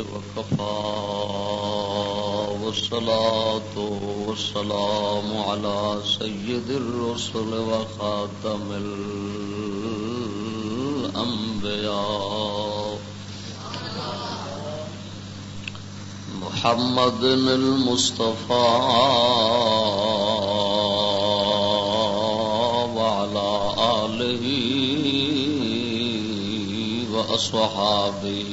وكفى والصلاة والسلام على سيد الرسل وخاتم الأنبياء. محمد المصطفى وعلى آله وأصحابه.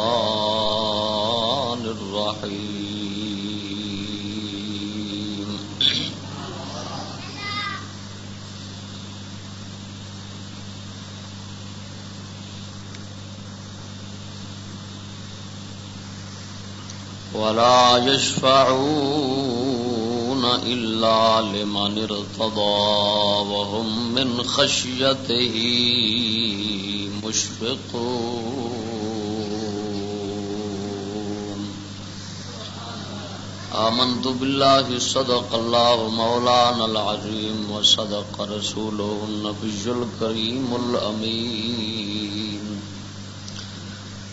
ولا يشفعون إلا لمن ارتضى وهم من خشيته مشفقون. آمنت بالله صدق الله مولانا العظيم وصدق رسوله النبي الكريم الأمين.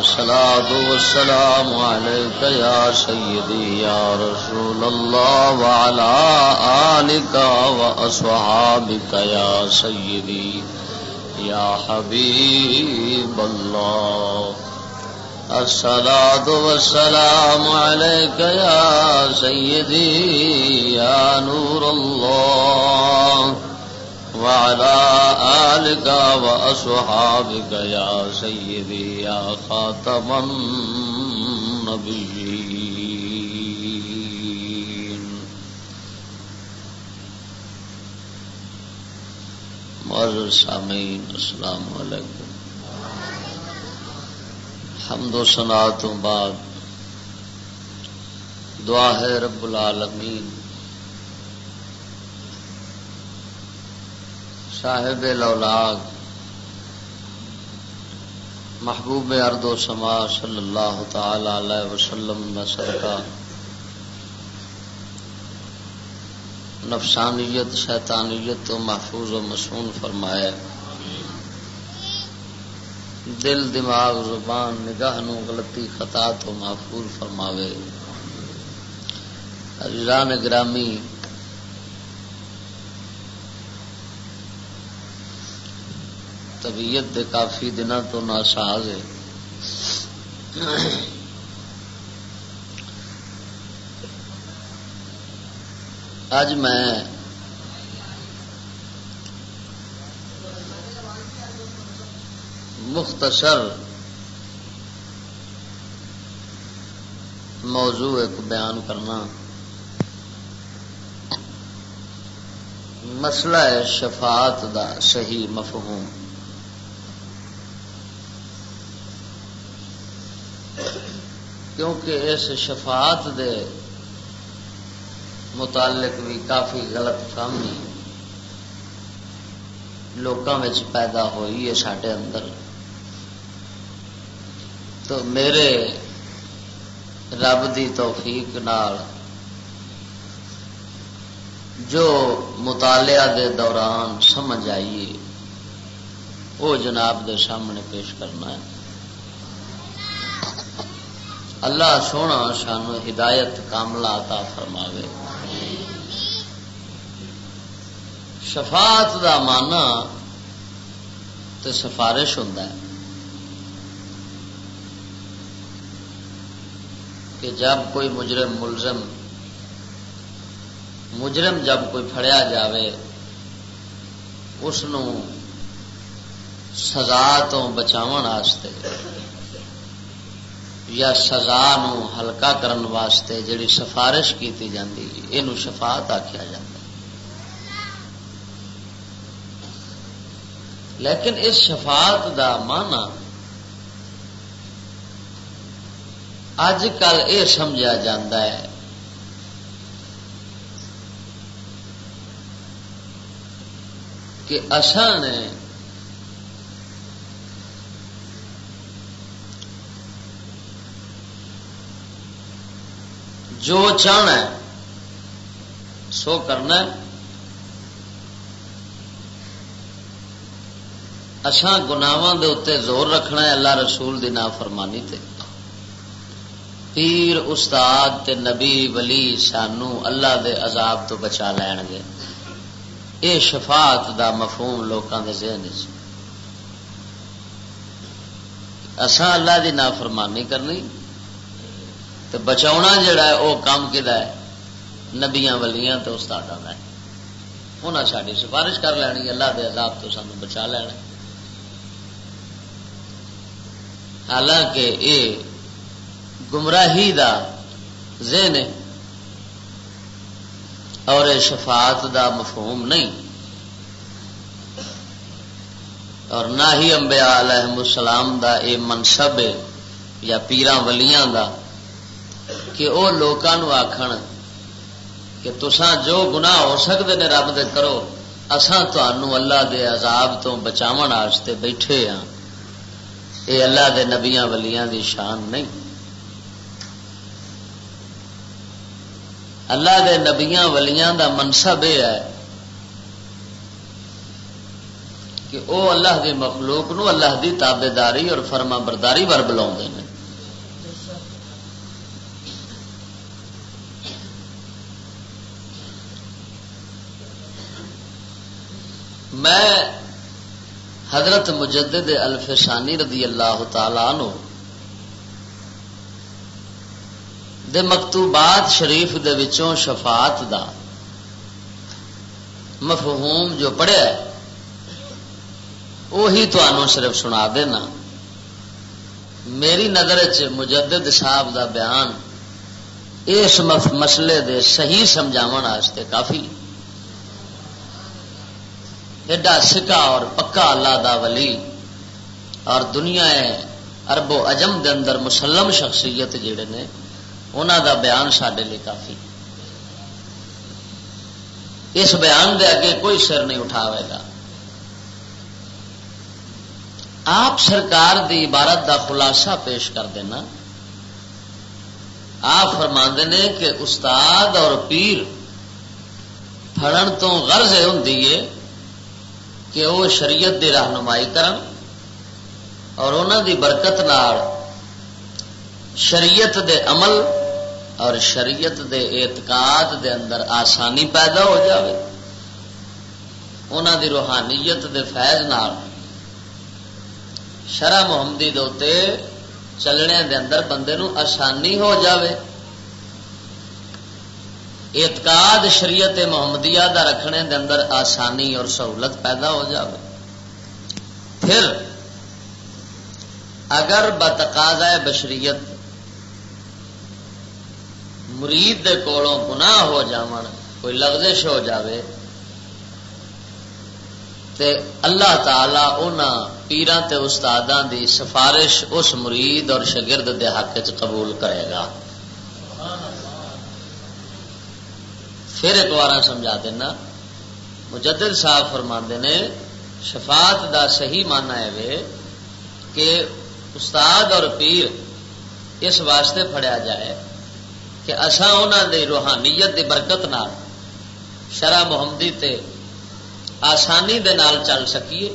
الصلاة والسلام عليك يا سيدي، يا رسول الله، وعلى آلك وأصحابك يا سيدي، يا حبيب الله. الصلاة والسلام عليك يا سيدي، يا نور الله. وعلى آلك وأصحابك يا سيدي يا خاتم النبيين. معزز سامعین، السلام علیکم. حمد و سنا تو بعد دعا ہے رب العالمین. صاحب لولاگ محبوب ارد و سما صلی اللہ تعالی علیہ وسلم نسر کا نفسانیت، شیطانیت تو محفوظ و مسون فرمائے۔ دل، دماغ، زبان، نگاہ نو غلطی، خطا تو محفوظ فرماوے۔ عزیزان گرامی طبیعت دے کافی دنوں تو ناساز ہے۔ اج میں مختصر موضوع ایک بیان کرنا۔ مسئلہ ہے شفاعت دا صحیح مفہوم۔ کیونکہ اس شفاعت دے متعلق بھی کافی غلط فہمی لوگوں میں پیدا ہوئی ہے سڈے اندر۔ تو میرے رب دی توفیق نال جو مطالعہ دے دوران سمجھ آئیے وہ جناب دے سامنے پیش کرنا ہے۔ اللہ سونا سانو ہدایت کاملہ عطا فرماوے۔ شفاعت دا مانا تے سفارش ہوتا ہے کہ جب کوئی مجرم ملزم مجرم جب کوئی پھڑیا جاوے، اس سزا تو بچاو واسطے یا سزا نو ہلکا کرن واسطے جڑی سفارش کی جاتی یہ جی، شفاعت آخیا جا لیکن اس شفاعت دا مانا اج کل یہ سمجھا جا ہے۔ کہ اسان نے جو چاہنا ہے، سو کرنا ہے۔ اسان گناواں دے اتنے زور رکھنا ہے اللہ رسول دی نافرمانی تے۔ پیر، استاد تے نبی، ولی سانو اللہ دے عذاب تو بچا لین گے۔ یہ شفاعت دا مفہوم لوکاں دے ذہن اسان اللہ دی نافرمانی کرنی۔ تو بچاؤنا جڑا ہے وہ کام کدا ہے؟ نبیاں ولیاں تو استاد ہے۔ انہیں ساری سفارش کر لینی اللہ دے عذاب تو سانو بچا لینا حالانکہ یہ گمراہی دا ذہن ہے اور شفاعت دا مفہوم نہیں۔ اور نہ ہی انبیاء علیہ السلام دا اے منصب ہے یا پیران ولیاں دا۔ کہ وہ لوگوں آخر کہ تسان جو گناہ ہو سکتے ہیں رب دے کرو اسان تنوع اللہ دے عذاب تو بچاو بیٹھے ہاں۔ یہ اللہ دے نبیاں ولیاں دی شان نہیں۔ اللہ دے نبیاں ولیاں دا منصب یہ ہے کہ او اللہ دی مخلوق نو اللہ دی تابے داری اور فرما برداری بر بلا میں حضرت مجدد الفسانی رضی اللہ تعالی عنہ دے مکتوبات شریف دے وچوں شفاعت دا مفہوم جو پڑھیا ہے وہی تو صرف سنا دینا۔ میری نظر چ مجدد صاحب دا بیان اس مسئلے دے صحیح سمجھاو کافی۔ ایڈا سکا اور پکا اللہ دا ولی اور دنیا ارب و اجم دے اندر مسلم شخصیت جڑے نے انہوں دا بیان سڈے لیے کافی۔ اس بیان دے اگے کوئی سر نہیں اٹھاوے گا۔ آپ سرکار دی عبارت دا خلاصہ پیش کر دینا۔ آپ فرما نے کہ استاد اور پیر پڑن تو غرض ہوں کہ وہ شریعت دی رہنمائی کرن اور انہوں دی برکت نال شریعت دے عمل اور شریعت دے اعتقاد دے اندر آسانی پیدا ہو جاوے۔ انہوں دی روحانیت دے فیض نال شرح محمدی دے چلنے دے اندر بندے نو آسانی ہو جاوے۔ اعتقاد شریعت محمدیہ دا رکھنے دے اندر آسانی اور سہولت پیدا ہو جائے پھر، اگر بتقاض بشریت مرید دے کولوں گناہ ہو جاون، کوئی لغزش ہو جاوے، تے اللہ تعالی ان پیران تے استاداں دی سفارش اس مرید اور شگرد دے حق چ قبول کرے گا۔ پھر ایک بار سمجھا دینا۔ مجدد صاحب فرما نے، شفاعت دا صحیح مانا ہے کہ استاد اور پیر اس واسطے پھڑیا جائے کہ اصا انہوں دی روحانیت دی برکت نال شرح محمدی تے آسانی دے نال چل سکیے۔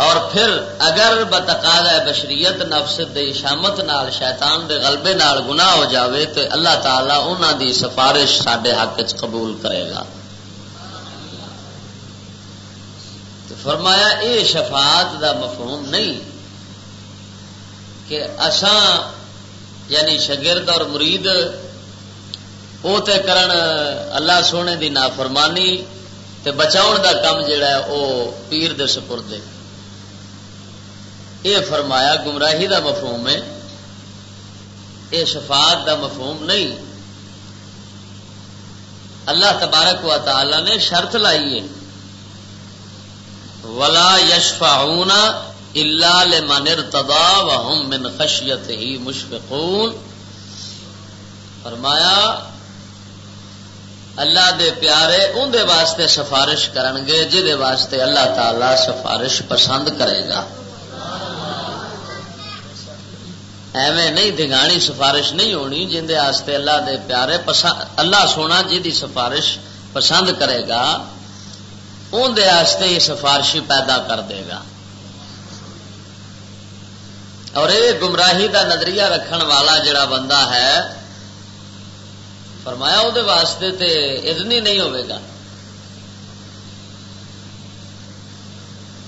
اور پھر اگر بتقاضا بشریت نفس دے شامت نال، شیطان دے غلبے نال گناہ ہو جاوے تو اللہ تعالی انہوں دی سفارش سڈے حق چ قبول کرے گا۔ تو فرمایا، اے شفاعت دا مفہوم نہیں کہ اساں یعنی شگرد اور مرید وہ تے کرن اللہ سونے دی نافرمانی تے بچاؤ دا کم جڑا ہے وہ پیر دے سپرد یہ فرمایا، گمراہی دا مفہوم ہے یہ شفاعت دا مفہوم نہیں۔ اللہ تبارک و تعالی نے شرط لائی ہے۔ ولا یشفعون الا لمن ارتضى وهم من خشیته مشفقون۔ فرمایا، اللہ دے پیارے اندر واسطے سفارش کرنگے جہے واسطے اللہ تعالی سفارش پسند کرے گا۔ ایویں نہیں دگانی سفارش نہیں ہونی جن واسطے اللہ دے پیارے پسند اللہ سونا جی سفارش پسند کرے گا اندر یہ سفارشی پیدا کر دے گا۔ اور یہ گمراہی دا نظریہ رکھن والا جڑا بندہ ہے، فرمایا وہ واسطے تے ادنی نہیں ہوئے گا۔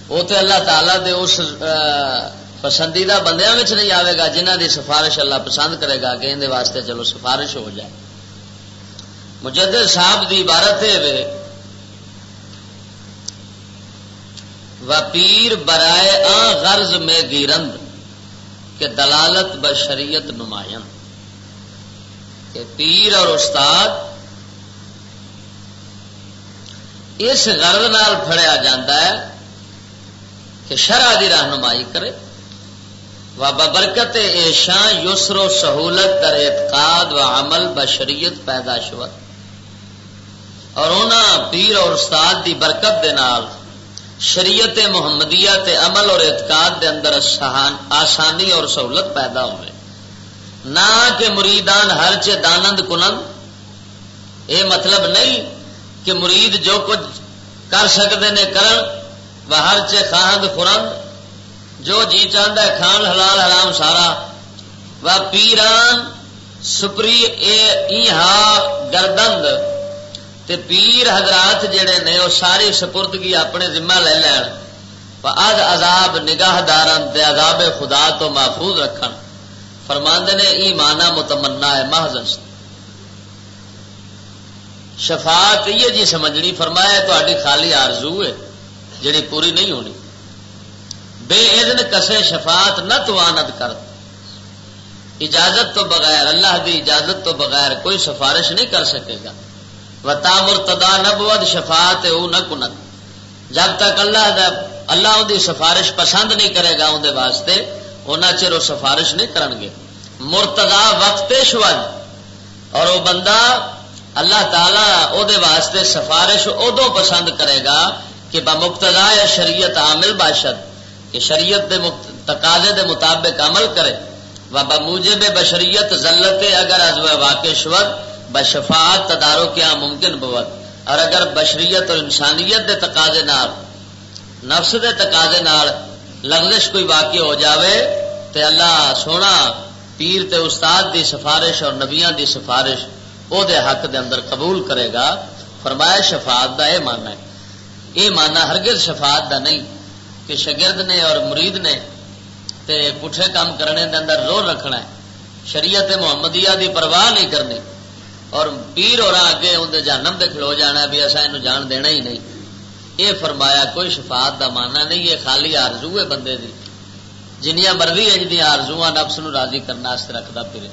وہ تو اللہ تعالی دے اس پسندیدہ بندیاں میں نہیں آئے گا جنہ دی سفارش اللہ پسند کرے گا، کہ اندر واسطے چلو سفارش ہو جائے۔ مجدد صاحب دی عبارت ہے و پیر برائے آ غرض میں گیرند کہ دلالت بشریت نمایاں۔ کہ پیر اور استاد اس غرض نال فڑیا جاتا ہے کہ شرح کی رہنمائی کرے۔ و ببرکت ایشاں یسر و سہولت در اعتقاد و عمل بشریت پیدا شوت اور انہوں پیر اور استاد دی برکت دے نال شریعت محمدیہ تے عمل اور اعتقاد دے اندر آسانی اور سہولت پیدا ہوئے۔ نہ کہ مریدان ہر چ دانند کنند۔ یہ مطلب نہیں کہ مرید جو کچھ کر سکتے ہیں کرن ہر چ خاند خورند جو جی چاہتا ہے کھان حلال حرام سارا۔ و پیران سپری اے گردند۔ تے پیر حضرات جڑے نے وہ ساری سپردگی اپنے ذمہ لے لین۔ اد عذاب نگاہ دارن تے عذاب خدا تو محفوظ رکھن۔ فرماند نے ای مانا متمنا ہے محض شفاعت یہ جی سمجھنی، فرمایا تاری خالی آرزو ہے، جڑی پوری نہیں ہونی۔ بے اذن کسے شفاعت نہ توانت کر۔ اجازت تو بغیر، اللہ دی اجازت تو بغیر کوئی سفارش نہیں کر سکے گا۔ وتا مرتدا نبوت شفاعت او نہ کنت جب تک اللہ دا اللہ دی سفارش پسند نہیں کرے گا اندر واسطے ان چر وہ سفارش نہیں کرن گے۔ مرتدا وقت شود اور وہ بندہ اللہ تعالی او دے واسطے سفارش ادو پسند کرے گا کہ بمقتدا یا شریعت عامل باشد۔ کہ شریعت دے تقاضے دے مطابق عمل کرے۔ و بموجب بشریت ذلت اگر از واقع شود، بشفاعت تدارو کیا ممکن بوت اور اگر بشریت اور انسانیت دے تقاضے نال نفس دے تقاضے نال لغزش کوئی واقع ہو جاوے، تے اللہ سونا پیر تے استاد دی سفارش اور نبیاں دی سفارش او دے حق دے اندر قبول کرے گا۔ فرمایا شفاعت دا اے ماننا ہے۔ اے ماننا ہرگز شفاعت دا نہیں۔ کہ شگرد نے اور مرید نے تے پٹھے کام کرنے دے اندر زور رکھنا ہے۔ شریعت محمدیہ دی پرواہ نہیں کرنی۔ اور پیر اور اگے اندر جانم دے کھلو جانا بھی ایسا یہ جان دینا ہی نہیں۔ یہ فرمایا کوئی شفاعت دا ماننا نہیں، یہ خالی آرزو ہے بندے دی۔ جنیا مرضی ہے جی آرزو نفس نو راضی کرنا کرنے رکھتا پھر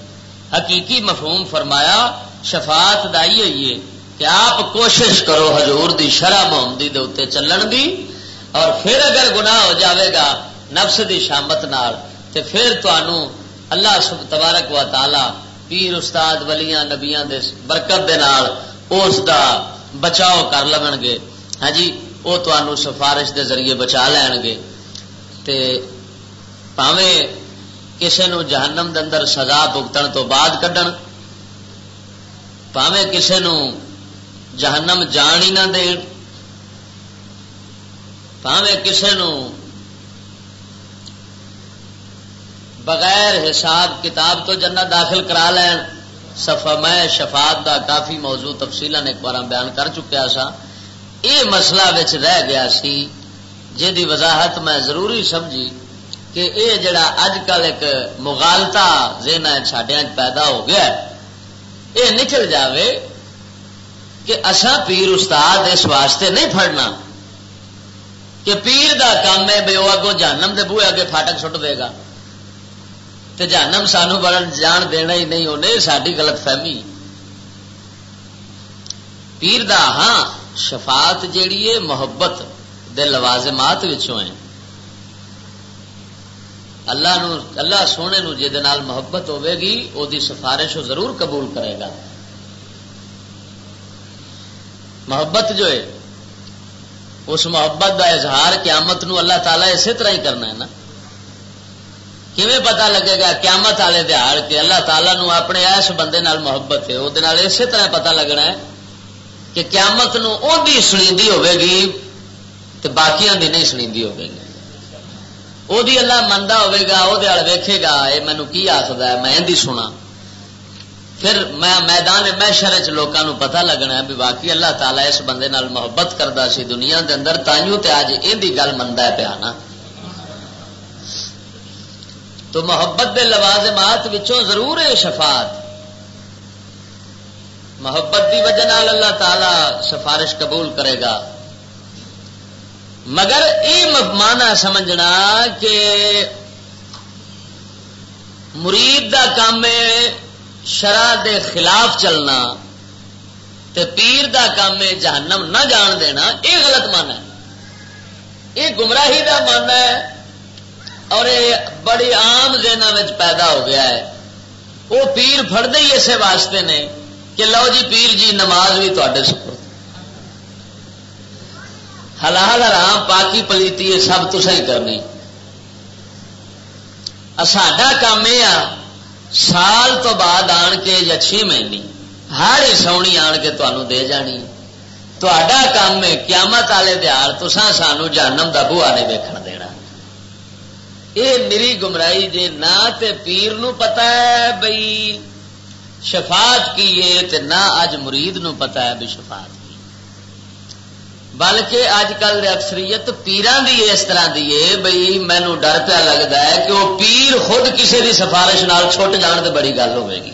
حقیقی مفہوم فرمایا، شفاعت دا ہی ہوئی ہے کہ آپ کوشش کرو حضور دی شرح محمدی دے اتنے چلن دی۔ اور پھر اگر گناہ ہو جاوے گا نفس دی شامت نال، تے پھر تو اللہ سب تبارک و تعالی، پیر، استاد، ولیاں، نبیاں دے برکت دے نال اس دا بچاؤ کر لون گے۔ ہاں جی وہ تمہوں سفارش دے ذریعے بچا لین گے۔ تے پاوے کسے نو جہنم دے اندر سزا بھگتن تو بعد کڈن۔ پاوے کسے نو جہنم جان ہی نہ دین۔ پاوے کسے نو بغیر حساب کتاب تو جنت داخل کرا لین۔ سفا میں شفاعت دا کافی موضوع تفصیل ایک بار بیان کر چکیا سا۔ یہ مسئلہ بچ رہ گیا سی جی وضاحت میں ضروری سمجھی کہ یہ جڑا اج کل ایک مغالتا زین ساڈیا پیدا ہو گیا یہ نکل جاوے کہ اسا پیر استاد اس واسطے نہیں پڑنا کہ پیر دا کام ہے بے وہ اگوں جانم دے بوئے اگے فاٹک سٹ دے گا۔ تے جانم سانو بڑھن جان دینا ہی نہیں انہیں ساری غلط فہمی۔ پیر دا ہاں شفاعت جیڑی ہے محبت دے لوازمات وچوں ہیں اللہ نو، اللہ سونے نو جے نال محبت ہوے گی، او دی سفارش ضرور قبول کرے گا۔ محبت جو ہے اس محبت دا اظہار قیامت نو اللہ تعالیٰ اسی طرح ہی کرنا ہے نا۔ کیویں پتا لگے گا قیامت والے دہاڑ کے اللہ تعالیٰ نو اپنے ایس بندے نال محبت ہے وہ اسی طرح پتا لگنا ہے کہ قیامت نو دی سنیندی ہوے گی تو باقیاں دی نہیں سنیندی ہوے گی۔ وہ اللہ منتا ہوے گا وہ ویکھے گا یہ مینو کی آخر ہے، میں دی سنا پھر میں میدان محشر چ لوگوں پتا لگنا ہے بھی باقی اللہ تعالیٰ اس بندے نال محبت کرتا سی دنیا دے اندر، تائیوں تے اج یہ گل منتا ہے پیا نا۔ تو محبت دے لوازمات وچوں ضرور ہے شفاعت۔ محبت دی وجہ نال اللہ تعالی سفارش قبول کرے گا۔ مگر یہ مانا سمجھنا کہ مرید دا کام ہے شرح دے خلاف چلنا تے پیر دا کام ہے جہنم نہ جان دینا، یہ غلط مانا ہے۔ یہ گمراہی دا مانا ہے اور یہ بڑی عام دینا پیدا ہو گیا ہے۔ وہ پیر فردے ہی اسے واسطے نے کہ لو جی پیر جی نماز بھی تے سپر حلال حرام، پاکی پلیتی ہے سب تو صحیح کرنی۔ ساڈا کام یہ آ سال تو بعد آن کے یا چھ مہینے، ہر سونی آن کے تمہوں دے جانی تا کام ہے، قیامت والے دیار تو سانو جانم کا بوا نہیں ویکن دینا۔ یہ میری گمرائی جی نہ تے پیر نو پتا ہے بھائی شفاعت کی ہے نہ اج مرید نو پتا ہے بھی شفاعت۔ بلکہ اج کل اکثریت پیران دی اس طرح دی ہے بھائی مینو ڈر پیا لگتا ہے کہ وہ پیر خود کسی دی سفارش نال چھٹ جان تو بڑی گل ہوے گی۔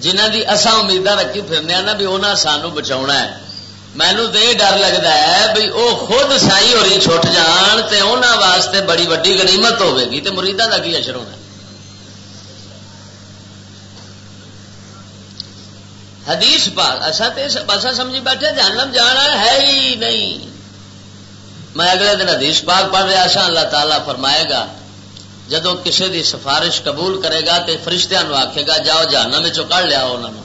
جنہ دی اسا امیدہ رکھی پھرنے نا بھی انہیں سانو بچا ہے۔ مینو تو یہ ڈر لگتا ہے بھائی وہ خود سائی ہو رہی چھٹ جان تے انہوں واسطے بڑی وڈی گنیمت ہوے گی تے مریداں کا کی اشر ہونا حدیث پاک اصا تو سمجھی بیٹھے جانم جانا ہے ہی نہیں۔ میں اگلے دن حدیث پاک پڑھ رہا سا اللہ تعالیٰ فرمائے گا جدو کسی دی سفارش قبول کرے گا تو فرشتہ آخے گا، جاؤ جانا میں کڑ لیا انہوں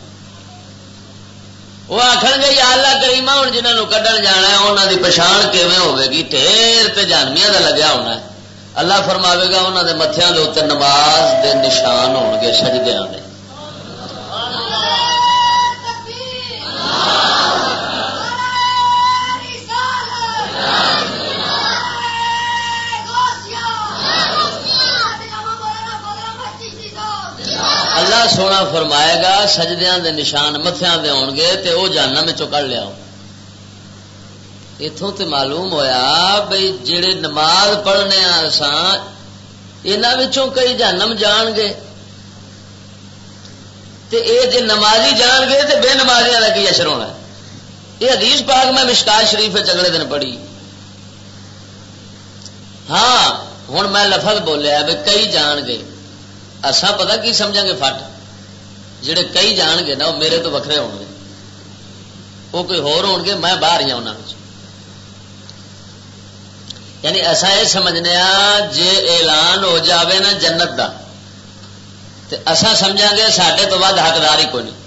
وہ آخر گے، یا اللہ کریما ہوں جنہوں کڈن جانا ہے انہوں کی پچھان کیون ہوے گی؟ ٹھیر تے جانمیا کا لگیا ہونا ہے۔ اللہ فرماوے گا انہوں دے متھیاں دے اتنے نماز دے نشان ہو گے سجدے دے۔ سونا فرمائے گا سجدیا دے نشان متھیا دے ہون گے تے او جانا میں چکڑ لیا اتوں تے معلوم ہویا بھائی جڑے نماز پڑھنے آسان یہاں کئی جانم جان گے۔ تے اے جے نمازی جان گے تے بے نمازیاں کا کی اثر ہونا یہ حدیث پاک میں مشکال شریف اگلے دن پڑھی۔ ہاں ہوں میں لفظ بولیا بھی کئی جان گے۔ اصا پتا کی سمجھا گے؟ فٹ۔ جڑے کئی جان گے نا، وہ میرے تو وکھرے ہو گے۔ وہ کوئی ہور ہو گے، میں باہر ہی انہوں یعنی ایسا یہ سمجھنے جے اعلان ہو جاوے نا جنت دا تو اصا سمجھا گے سڈے تو بعد حقدار ہی کوئی نہیں۔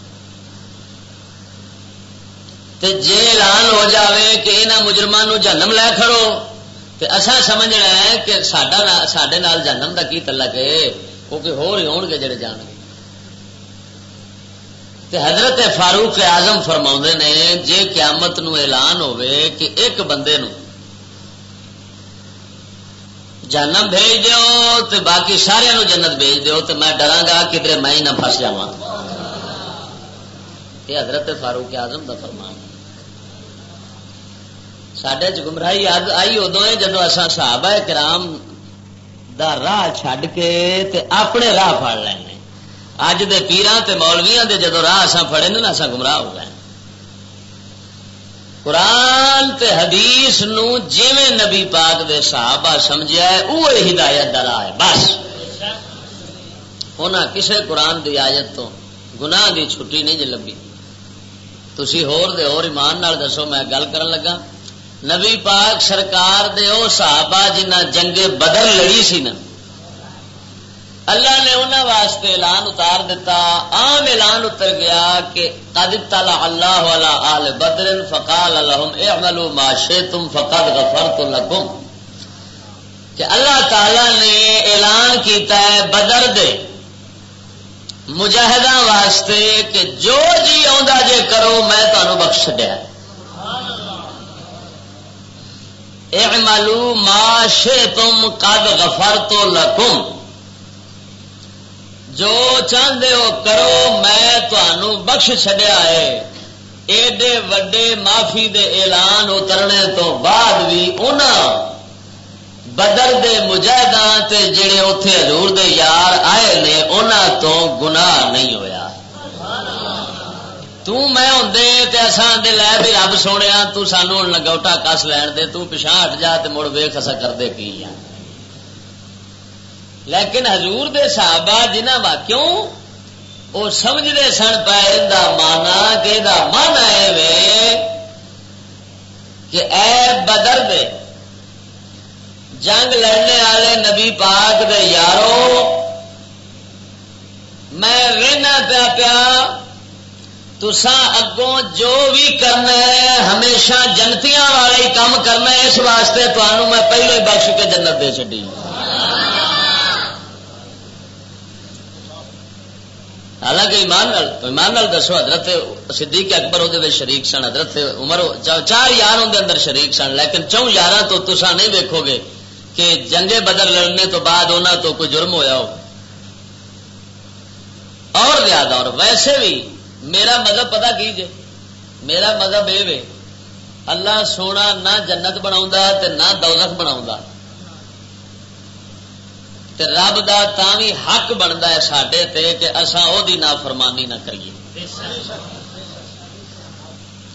جے اعلان ہو جاوے کہ یہاں مجرمان جنم لے کھڑو تو اصا سمجھنا ہے کہ سڈے جنم کا کی تلک ہے؟ وہ کہ ہو رہے ہون گے جڑے جان گے۔ تے حضرت فاروق آزم فرما نے، جے قیامت نو اعلان ہوئے کہ ایک بندے نو جنم بھیج دیو تے باقی سارے نو جنت بھیج دیو تے میں ڈرا گا کدھر میں ہی نہ پھس جا یہ حضرت فاروق آزم کا فرمان۔ سڈے چمراہی آئی ادو ہے جدو اصا صحابہ کرام دا راہ چھڈ کے تے اپنے راہ پڑ لینے اج دے پیران تے مولویاں دے جدو راہ اصا فڑے نا اصا گمراہ ہو گئے۔ قرآن تے حدیث نو جیویں نبی پاک دے صحابہ سمجھا ہے وہ ہدایت ڈرا ہے، بس۔ انہیں کسے قرآن دی آیت تو گناہ دی چھٹی نہیں جی لبھی۔ تھی ہور دے اور ایمان نال دسو، میں گل کرن لگا۔ نبی پاک سرکار دے او صحابہ جنہ جنگے بدر لڑی سی نا اللہ نے انہوں واسطے اعلان اتار دیتا عام اعلان اتر گیا کہ قد تلا اللہ والا آل بدر فقال لهم اعملوا ما شئتم فقد غفرت لكم۔ کہ اللہ تعالی نے اعلان کیتا ہے بدر دے۔ مجاہدہ واسطے کہ جو جی آ جے کرو، میں تمہوں بخش دیا اعملوا ما شئتم قد غفرت لكم۔ جو چاہتے ہو کرو، میں تمہوں بخش چڈیا ہے۔ ایڈے وڈے معافی دے اعلان اترنے تو بعد بھی ان بدر دے مجاہدان تے جڑے اتے حضور دے یار آئے نے انہوں تو گناہ نہیں ہویا۔ تو میں ہوندے تے اساں دے لے بھی رب سونے تو سانو لگوٹا کس لین دے، تو پچھا ہٹ جا تے مڑ ویخ اسا کردے کی ہیں۔ لیکن حضور دے صحابہ جنہ وا کیوں؟ وہ سمجھتے سن پائے مانا کہ مانا ہے کہ اے بدر دے جنگ لڑنے والے نبی پاک دے یارو، میں رہنا پیا پیا تسا اگوں جو بھی کرنا ہے، ہمیشہ جنتیاں والے کام کرنا ہے، اس واسطے تمہوں میں پہلے بخش کے جنت دے چی حالانکہ ایمان نال ایمان نال دسو، حضرت صدیق اکبر وہ شریک سن، حضرت عمر چار یار اندر اندر شریک سن، لیکن چون یار تو تسا نہیں ویکو گے کہ جنگے بدل لڑنے تو بعد انہوں تو کوئی جرم ہویا ہو۔ اور زیادہ اور ویسے بھی میرا مذہب پتا کیجیے میرا مذہب یہ اللہ سونا نہ جنت بنا نہ دولت بنا رب دا تا بھی حق بنتا ہے سڈے تے کہ اصا وہ نافرمانی نہ کریے۔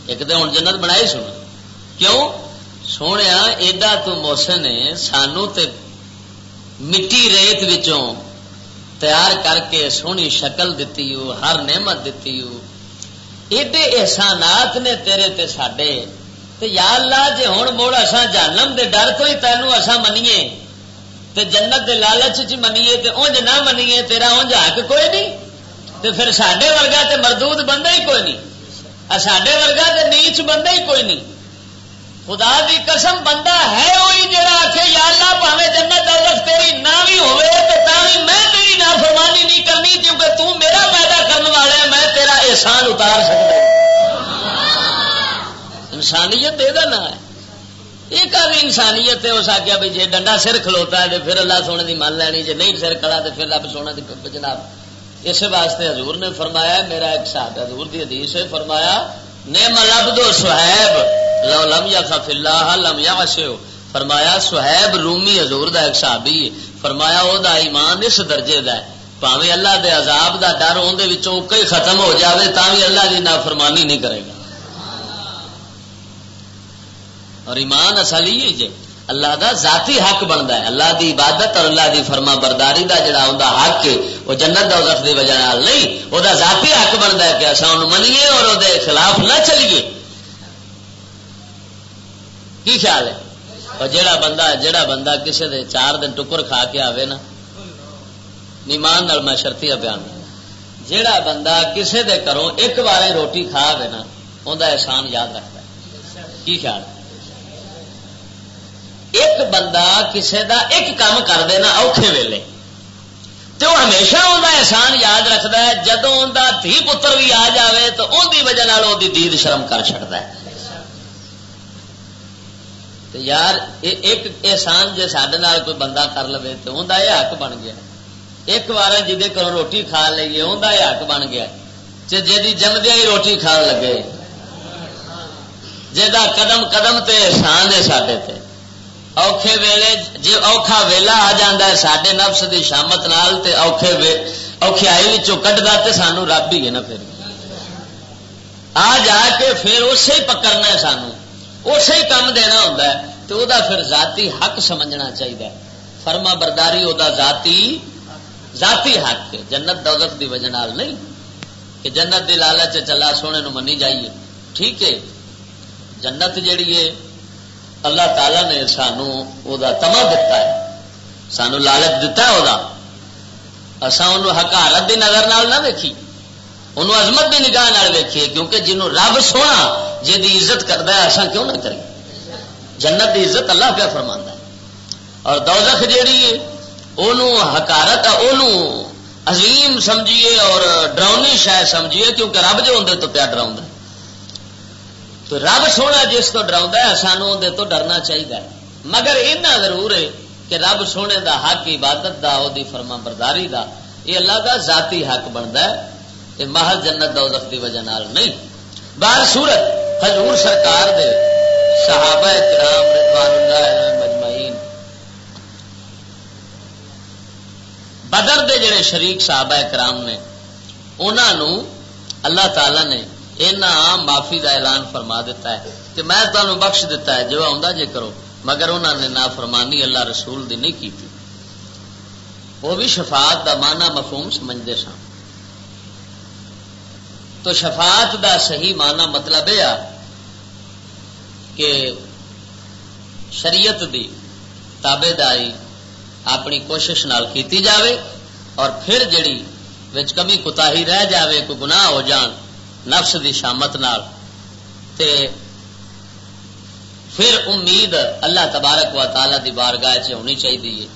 ایک تو ہوں جنت بنائی سن۔ کیوں؟ سونے ایڈا تو موسم نے سانو تے مٹی ریت وچوں تیار کر کے سونی شکل دیتی ہو ہر نعمت دیتی ہو ایڈے احسانات نے تیرے تے ساڈے۔ تے یا اللہ، جے ہوں موڑ اسا جانم دے ڈر تو ہی تینوں اسا منیے۔ تے جنت دے لالچ چ منیے تے اونج نہ منیے، تیرا اونج حق کوئی نہیں؟ تے پھر ساڈے ورگا تے مردود بندہ ہی کوئی نہیں۔ ساڈے ورگا تے نیچ بندہ ہی کوئی نہیں۔ خدا دی قسم، بندہ ہے وہی جڑا آخے یا اللہ پاوے جنت دولت تیری نہ بھی ہوئے تے تاوی میں تیری نافرمانی نہیں کرنی کیونکہ تو میرا پیدا کرنے والا ہے، میں تیرا احسان اتار سکتا انسانیت دے دا نہ ہے۔ ایک آدمی انسانیت ہے، اس آخیا بھائی جی ڈنڈا سر کھلوتا ہے تو پھر اللہ سونے کی من لینی جی نہیں سر کھڑا تو پھر رب سونا دی جناب۔ اس واسطے حضور نے فرمایا، میرا ایک ساتھ حضور دی حدیث ہے، فرمایا نے ملب دو سہیب۔ لو لم یا خف اللہ، لم یا فرمایا، سہیب رومی حضور دا ایک صحابی ہے۔ فرمایا وہ دا ایمان اس درجے دا ہے۔ پاوے اللہ دے عذاب دا ڈر اندر کئی ختم ہو جاوے تا بھی اللہ دی نافرمانی نہیں کرے گا۔ اور ایمان اصل ہی جی اللہ دا ذاتی حق بنتا ہے۔ اللہ دی عبادت اور اللہ دی فرما برداری دا جڑا ہوں حق ہے، وہ جنت دا دی وجہ نہیں، وہ ذاتی حق بنتا ہے کہ اصا ان منیے اور وہ خلاف نہ چلیے۔ کی خیال ہے؟ اور جڑا بندہ جڑا بندہ کسی دے چار دن ٹکر کھا کے آوے نا، ایمان میں شرطی بیان جڑا بندہ کسی دے کروں ایک بار روٹی کھا نا انہیں احسان یاد رکھتا ہے۔ کی خیال ہے؟ ایک بندہ کسی دا ایک کام کر دینا اوکھے ویلے۔ تو ہمیشہ انہیں احسان یاد رکھتا ہے جدو ان کا دھی پتر بھی آ جائے تو ان کی وجہ وہ دید شرم کر چڑتا ہے۔ تو یار ایک احسان جی سڈے کوئی بندہ کر لے تو ان کا یہ حق بن گیا۔ ایک بار جی کرو روٹی کھا لیے ان کا یہ حق بن گیا۔ جی جمدیا ہی روٹی کھان لگے۔ جا قدم قدم تے احسان ہے سڈے تے۔ اوکھے ویلے جی اوکھا ویلا آ جا سڈے نفس کی شامت نال تے اوکھے اوکھے آئی کھڈا تے سانو رب ہی ہے نا پھر آ جا کے پھر اسی پکڑنا ہے سانو اسی کام دینا ہوتا ہے تو دا پھر ذاتی حق سمجھنا چاہیے فرما برداری وہ ذاتی ذاتی حق جنت دوزخ دی وجہ نہیں کہ جنت دی لالچ چلا سونے نو منی جائیے ٹھیک ہے جنت جیڑی ہے اللہ تعالی نے سانو او دا تما دتا ہے۔ سانو لالچ دتا ہے وہ اسان حکارت دی نظر نال نہ دیکھی انہوں عظمت دی نگاہ نال ویکھیے، کیونکہ جنہوں رب سونا جی دی عزت کرتا ہے اصا کیوں نہ کریں؟ جنت دی عزت اللہ پہ فرما ہے۔ اور دوزخ جیڑی ہے انہوں حکارت عظیم سمجھیے اور ڈراؤنی شاید سمجھیے، کیونکہ رب جو اندر تو پیا ڈراؤں تو رب سونا جس کو ڈراؤں ہے، سانو اندر تو ڈرنا چاہیے مگر اتنا ضرور ہے کہ رب سونے دا حق عبادت دا، او دی فرما برداری دا، یہ اللہ دا ذاتی حق بنتا ہے۔ یہ محل جنت دوزخ دی وجہ نال نہیں۔ بار صورت حضور سرکار دے صحابہ کرام رضوان اللہ مجمعین بدر دے جڑے شریک صحابہ کرام نے انہوں اللہ تعالی نے اینا معافی دا اعلان فرما دیتا ہے کہ میں تمہیں بخش دیتا ہے جو آتا جے کرو۔ مگر انہوں نے نا فرمانی اللہ رسول دی نہیں کی تھی وہ بھی شفاعت دا مانا مفہوم سمجھتے سن۔ تو شفاعت دا صحیح مانا مطلب یہ کہ شریعت دی تابے داری اپنی کوشش نال کیتی جاوے اور پھر جڑی وچ کمی کتا ہی رہ جاوے، کوئی گناہ ہو جان نفس دی شامت نال۔ تے پھر امید اللہ تبارک و تعالی دی بارگاہ چ ہونی چاہیے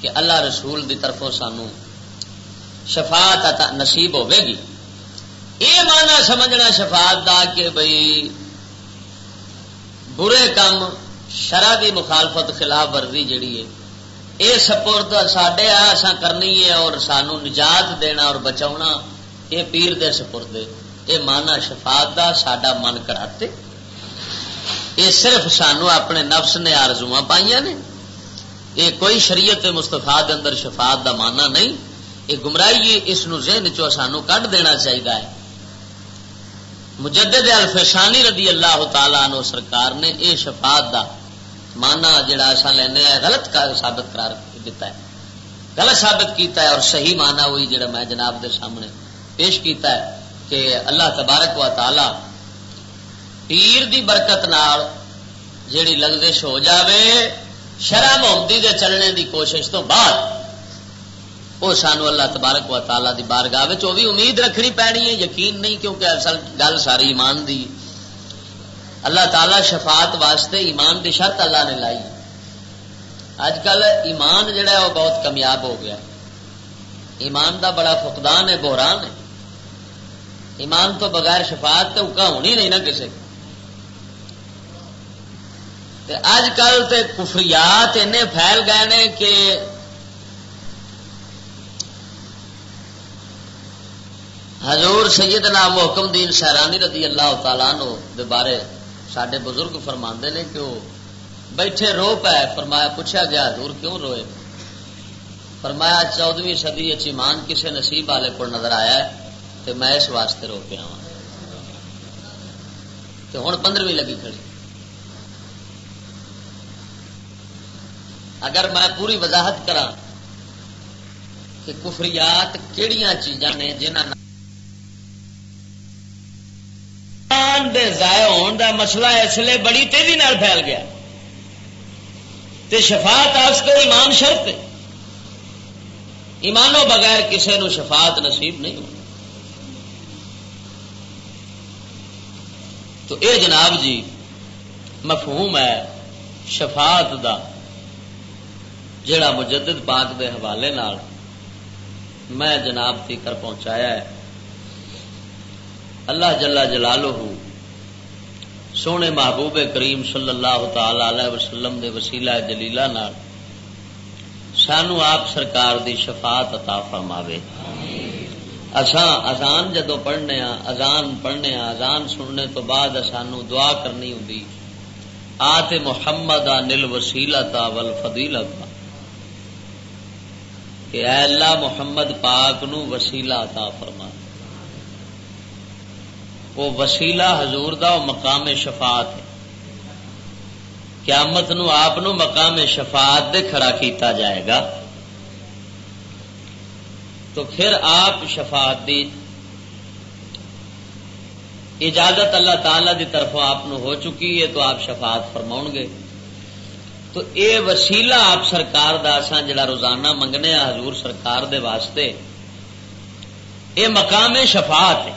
کہ اللہ رسول دی طرفوں سانو شفاعت نصیب ہوے گی۔ یہ مانا سمجھنا شفاعت دا کہ بھئی برے کام شرح دی مخالفت خلاف ورزی جڑی ہے یہ سپورت سڈے آسا کرنی ہے اور سانو نجات دینا اور بچاؤنا یہ پیر دے سپورت یہ مانا شفاعت دا ساڈا من کراتے یہ صرف سانو اپنے نفس نے آرزو پائیا نے یہ کوئی شریعت مستفا دے اندر شفاعت دا مانا نہیں یہ گمراہی اس ذہن چو سانو کڈ دینا چاہیے مجدد الفشانی رضی اللہ تعالیٰ نو سرکار نے یہ شفاعت دا مانا جڑا اصا لینا غلط کا ثابت قرار دیتا ہے غلط ثابت کیتا ہے اور صحیح مانا ہوئی جڑا میں جناب دے سامنے پیش کیتا ہے کہ اللہ تبارک و تعالی پیر دی برکت نال جیڑی لگزش ہو جاوے شرح محمدی دے چلنے دی کوشش تو بعد وہ سانو اللہ تبارک و تعالی دی بارگاہ وہ بھی امید رکھنی پینی ہے، یقین نہیں کیونکہ اصل گل ساری ایمان دی۔ اللہ تعالی شفاعت واسطے ایمان دی شرط اللہ نے لائی۔ اج کل ایمان جڑا ہے وہ بہت کمیاب ہو گیا۔ ایمان دا بڑا فقدان ہے، بحران ہے۔ ایمان تو بغیر شفاعت تو اکا ہونی نہیں نا کسی اج کل تے کفریات ایسے پھیل گئے نے کہ حضور سیدنا محکم دین سیرانی رضی اللہ تعالیٰ نو دے بارے سڈے بزرگ فرما نے کہ وہ بیٹھے رو پے۔ فرمایا، پوچھا گیا، حضور کیوں روئے؟ فرمایا، چودویں سدی ایمان کسے نصیب والے کو نظر آیا ہے؟ تو میں اس واسطے رو پیا ہوں پندرہویں لگی کھڑی۔ اگر میں پوری وضاحت کرا کہ کفریات کہڑی چیزاں نے جنہوں دے ضائع ہون دا مسئلہ اس لیے بڑی تیزی نال پھیل گیا۔ تے شفاعت واسطے ایمان شرط ایمانوں بغیر کسی نو شفاعت نصیب نہیں ہو تو اے جناب جی مفہوم ہے شفاعت دا جڑا مجدد پاک دے حوالے نال میں جناب تیکر پہنچایا ہے۔ اللہ جلا جلالہ سونے محبوب کریم صلی اللہ تعالی علیہ وسلم دے وسیلہ جلیلہ نال سانو آپ سرکار دی شفاعت عطا فرماوے۔ اساں اذان جدو پڑھنے ہاں اذان پڑھنے ہاں اذان سننے تو بعد سانو دعا کرنی ہوندی۔ آت محمد نل وسیلتا ول کہ اے اللہ محمد پاک نو وسیلہ عطا فرما۔ وہ وسیلہ حضور دا، وہ مقام شفاعت ہے۔ قیامت نو آپ مقام شفاعت دے کھڑا کیتا جائے گا۔ تو پھر آپ شفاعت دی اجازت اللہ تعالی دی طرف آپ ہو چکی ہے تو آپ شفاعت فرما گے۔ تو اے وسیلہ آپ سرکار دا جڑا روزانہ منگنے حضور سرکار دے واسطے، اے مقام شفاعت ہے۔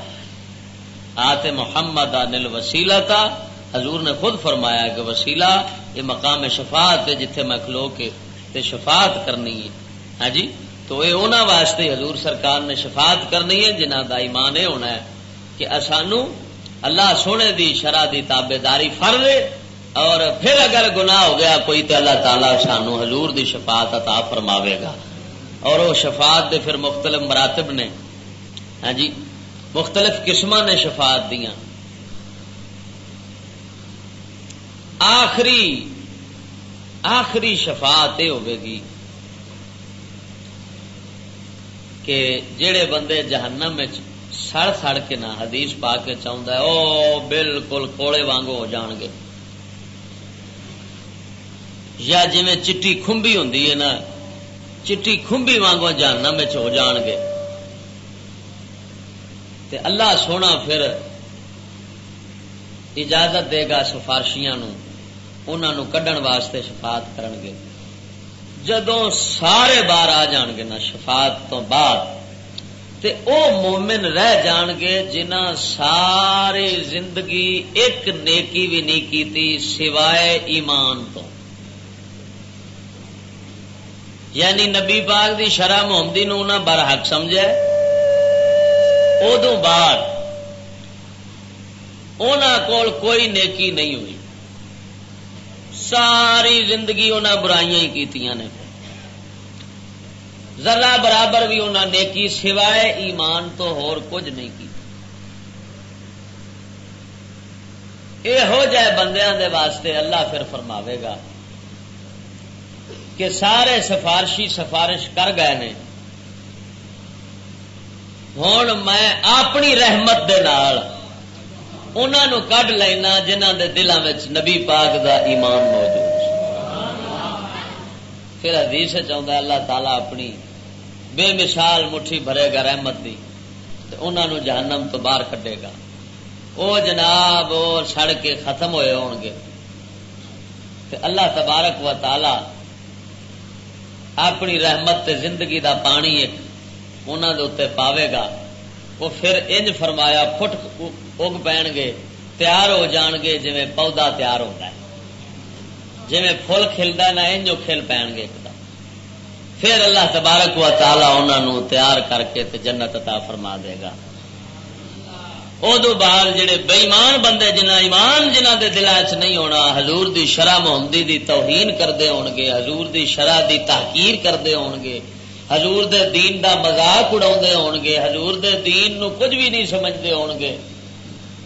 آتے محمد انل وسیلہ تھا حضور نے خود فرمایا کہ وسیلہ یہ مقام شفاعت ہے جتھے میں کھلو کے تے شفاعت کرنی ہے۔ ہاں جی؟ تو یہ انہوں واسطے حضور سرکار نے شفاعت کرنی ہے جنہ دا ایمان یہ ہونا ہے کہ سانو اللہ سونے دی شرح دی تابے داری فر دے اور پھر اگر گناہ ہو گیا کوئی تو اللہ تعالیٰ سانو حضور دی شفاعت عطا فرماوے گا۔ اور وہ شفاعت دے پھر مختلف مراتب نے۔ ہاں جی مختلف قسم نے شفاعت دیا آخری آخری شفاعت یہ ہوگی کہ جڑے بندے جہنم سڑ سڑ کے نہ حدیث پا کے چاہتا ہے، او بالکل کوڑے وانگو ہو جان گے۔ یا جی چٹی خمبی ہوں نا، چٹی خمبی وانگو جہنم ہو جان گے۔ تے اللہ سونا پھر اجازت دے گا سفارشیاں انہوں کڈن واسطے شفاعت کرن گے۔ جدوں سارے بار آ جان گے نا شفاعت تو بعد، تے او مومن رہ جان گے جنہ ساری زندگی ایک نیکی بھی نہیں کی سوائے ایمان تو۔ یعنی نبی پاک دی شرح محمدی نو نہ برحق سمجھے ادو بعد ان کوئی نیکی نہیں ہوئی۔ ساری زندگی انہیں برائیاں ہی کی نے۔ ذرا برابر بھی انہیں نیکی سوائے ایمان تو ہور کچھ نہیں کی یہ ہو جائے بندیاں دے واسطے اللہ پھر فرماوے گا کہ سارے سفارشی سفارش کر گئے نے۔ ہوں میں اپنی رحمت دے نال انہوں کڈ لینا جنہ دے دلوں میں نبی پاک دا ایمان موجود پھر حدیث چاہتا اللہ تعالیٰ اپنی بے مثال مٹھی بھرے گا رحمت دی انہوں جہنم تو باہر کڈے گا۔ وہ جناب وہ سڑ کے ختم ہوئے ہو گے۔ اللہ تبارک و تعالی اپنی رحمت تے زندگی دا پانی انہوں دے اتنے پاوے گا۔ وہ پھر انج فرمایا فٹ اگ پین گے تیار ہو جان گے جی پودا تیار ہوتا ہے۔ جی فل کھلتا نہ انجو کھل پین گے پھر اللہ تبارک و تعالی انہوں تیار کر کے تے جنت عطا فرما دے گا۔ ادو بعد جڑے بےمان بندے جنہ ایمان جنہ دے دل چ نہیں ہونا، حضور دی شرح محمدی دی توہین کرتے ہون گے حضور دی شرح دی تحقیر کرتے ہون گے حضور دے دین دا مزاق اڑا ہون گے حضور دے دین نو کچھ بھی نہیں سمجھتے ہون گے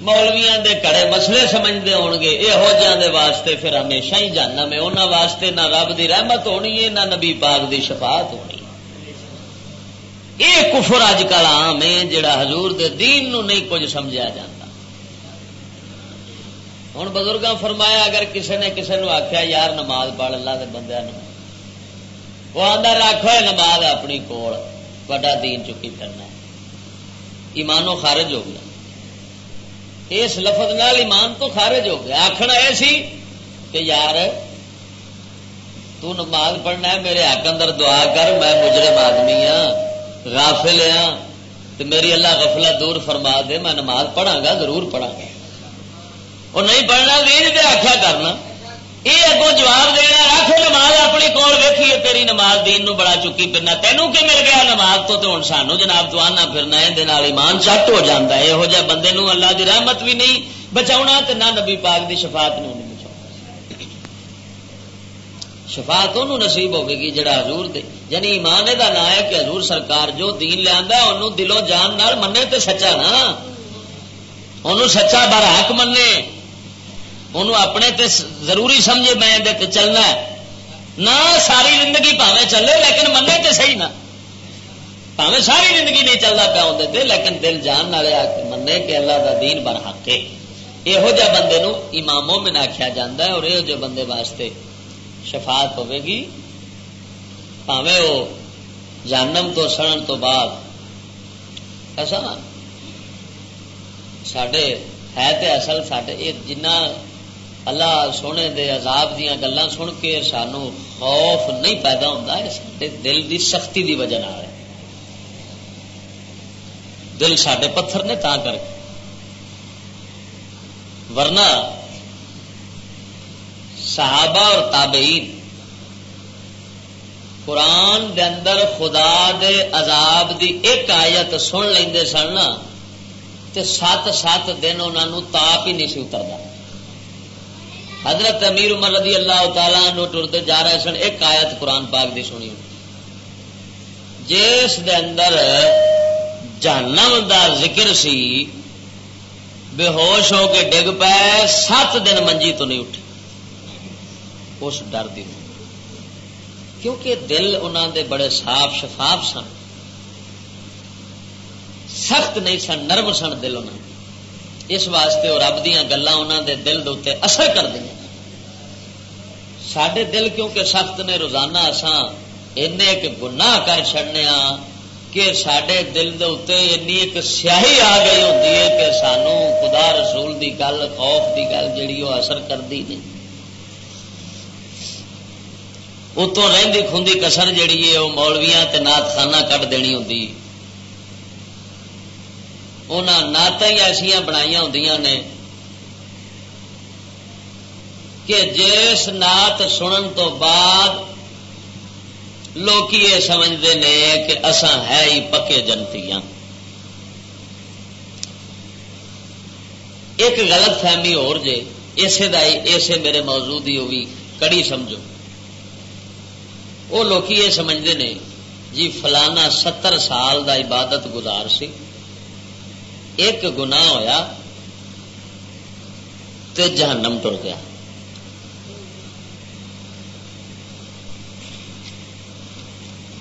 مولویاں دے کڑے مسئلے سمجھتے ہون گے یہ ہو جانے واسطے پھر ہمیشہ ہی جانا میں انہوں واسطے نہ رب دی رحمت ہونی ہے، نہ نبی پاک دی شفاعت ہونی یہ کفر اج کل آم ہے، جڑا حضور دے دین نو نہیں کچھ سمجھا جاتا ہوں بزرگ فرمایا، اگر کسی نے کسی نے آخیا یار نماز پڑھ، اللہ کے بندے وہ آدھا رکھو نماز اپنی کول بڑا دین چکی کرنا ایمانوں خارج ہو گیا۔ اس لفظ نال ایمان تو خارج ہو گیا۔ آخنا یہ سی کہ یار، تو نماز پڑھنا ہے، میرے حق اندر دعا کر، میں مجرم آدمی ہاں غافل ہاں تو میری اللہ غفلت دور فرما دے، میں نماز پڑھا گا، ضرور پڑھا گا۔ وہ نہیں پڑھنا، دین پہ آخیا کرنا۔ یہ اگوں جواب دینا رکھ نماز اپنی کول ویکھی تیری نماز دین نو بڑا چکی پھرنا تینوں کہ مل گیا نماز تو ہوں سانو جناب دعانا پھرنا یہ ایمان چٹ ہو جاتا ہے یہو جہ بندے نو اللہ دی رحمت بھی نہیں بچاؤنا بچاؤ نہ نبی پاک دی شفاعت نو نہیں شفاعت انہوں نصیب ہوگی گی جڑا حضور دے یعنی ایمان دا نا ہے کہ حضور سرکار جو دین لیا انہوں دلوں جان نال منے تے سچا نا انہوں سچا بار منے انہوں اپنے تے ضروری سمجھے میں تے چلنا ہے نہ ساری زندگی پاوے چلے لیکن منے تے صحیح نہ پاوے ساری زندگی نہیں چلتا پیا ہوں دے لیکن دل جان والے آ کے من کرنے کہ اللہ دا دین بر حق ہے یہو جہ بندے نو اماموں میں آخیا جا ہے اور یہ جو بندے واسطے شفاعت ہوے گی پاوے وہ جانم تو سڑن تو بعد ایسا سڈے ہے تو اصل سڈے جنہ اللہ سونے دے عذاب دیا گلان سن کے سانو خوف نہیں پیدا ہوتا سارے دل دی سختی دی وجہ ہے دل سڈے پتھر نے تا کر کے۔ ورنہ صحابہ اور تابعین قرآن دے اندر خدا دے عذاب دی ایک آیت سن لیں سن تے سات سات دن انہوں تاپ ہی نہیں سی اترتا حضرت امیر عمر رضی اللہ تعالیٰ نو ٹرتے جا رہے سن، ایک آیت قرآن پاک دی سنی جس دے اندر جہنم دا ذکر سی، بے ہوش ہو کے ڈگ پے، سات دن منجی تو نہیں اٹھے۔ اس ڈر دی۔ کیونکہ دل انہوں دے بڑے صاف شفاف سن۔ سخت نہیں سن، نرم سن دل انہوں اس واسطے وہ رب دیا گلا انہوں دے دل دے اثر کر دیا سڈے دل کیونکہ سخت نے، روزانہ اسان ایک گناہ کر چڑنے کہ سڈے دل دے ایک سیاہی آ گئی ہوتی ہے کہ سانو خدا رسول دی گل، خوف دی گل جیڑی وہ اثر کرتی نہیں اتوں رہی خوندی کسر جیڑی ہے وہ مولویا نات خانہ کٹ دینی ہوتی انہیں نعت ہی ایسا بنائی ہوں نے کہ جس نعت سنن تو بعد لوگ یہ سمجھتے ہیں کہ اساں ہے ہی پکے جنتی ہاں ایک غلط فہمی اور جے، اسے اسے میرے موجود ہی ہوگی کڑی سمجھو۔ وہ لوگ یہ سمجھتے ہیں جی فلانا ستر سال دا عبادت گزار سی۔ ایک گنا ہوا تو جہنم ٹر گیا۔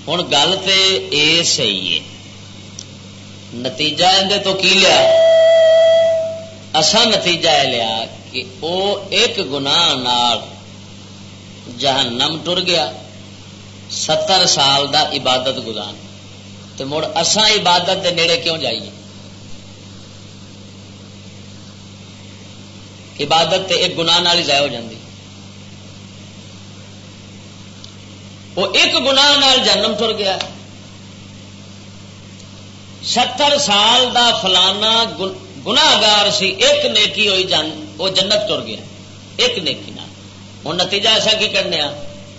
ہوں گل تو یہ صحیح ہے۔ نتیجہ اندر تو کی لیا؟ اسا نتیجہ یہ لیا کہ وہ ایک گنا جہنم ٹر گیا، ستر سال دا عبادت گزار۔ تو مڑ اسا عبادت دے نیڑے کیوں جائیے؟ عبادت تے ایک گناہ نال ہی ضائع ہو جاتی وہ ایک گنا جنم تر گیا۔ ستر سال دا فلانا گناگار سی، ایک نیکی ہوئی جن وہ جنت تر گیا۔ ایک نیکی نہ ہوں نتیجہ ایسا کی کرنے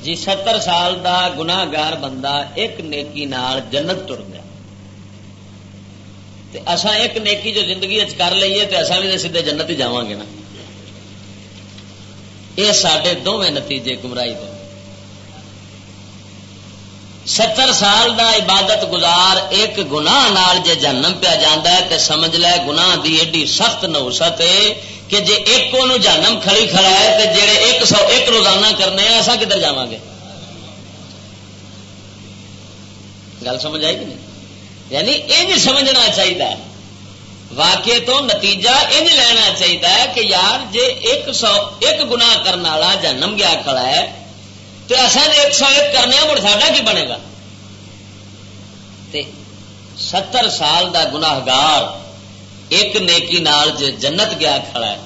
جی ستر سال دا گناگار بندہ ایک نیکی نال جنت تر گیا۔ اسا ایک نیکی جو زندگی کر لیے تو اصا بھی سیدھے جنت ہی جا گے نا۔ یہ سارے دونوں نتیجے گمراہی دے۔ ستر سال دا عبادت گزار، ایک گناہ نال جے جنم پیا جانا ہے تے سمجھ لے گناہ دی ایڈی سخت نوسط ہے کہ جے ایک کو جنم کھڑی کھڑا ہے تے جڑے ایک سو ایک روزانہ کرنے ہیں، ایسا کدھر جا گے؟ گل سمجھ آئی کہ نہیں؟ یعنی انج سمجھنا چاہیے واقع تو نتیجہ انج لینا چاہیے کہ یار جے ایک سو ایک گناہ کرنے والا جنم گیا کھڑا ہے تو اصل ایک سو ایک کرنے مڑ ساڈا کی بنے گا؟ ستر سال دا گناہ گار ایک نیکی نال جے جنت گیا کھڑا ہے،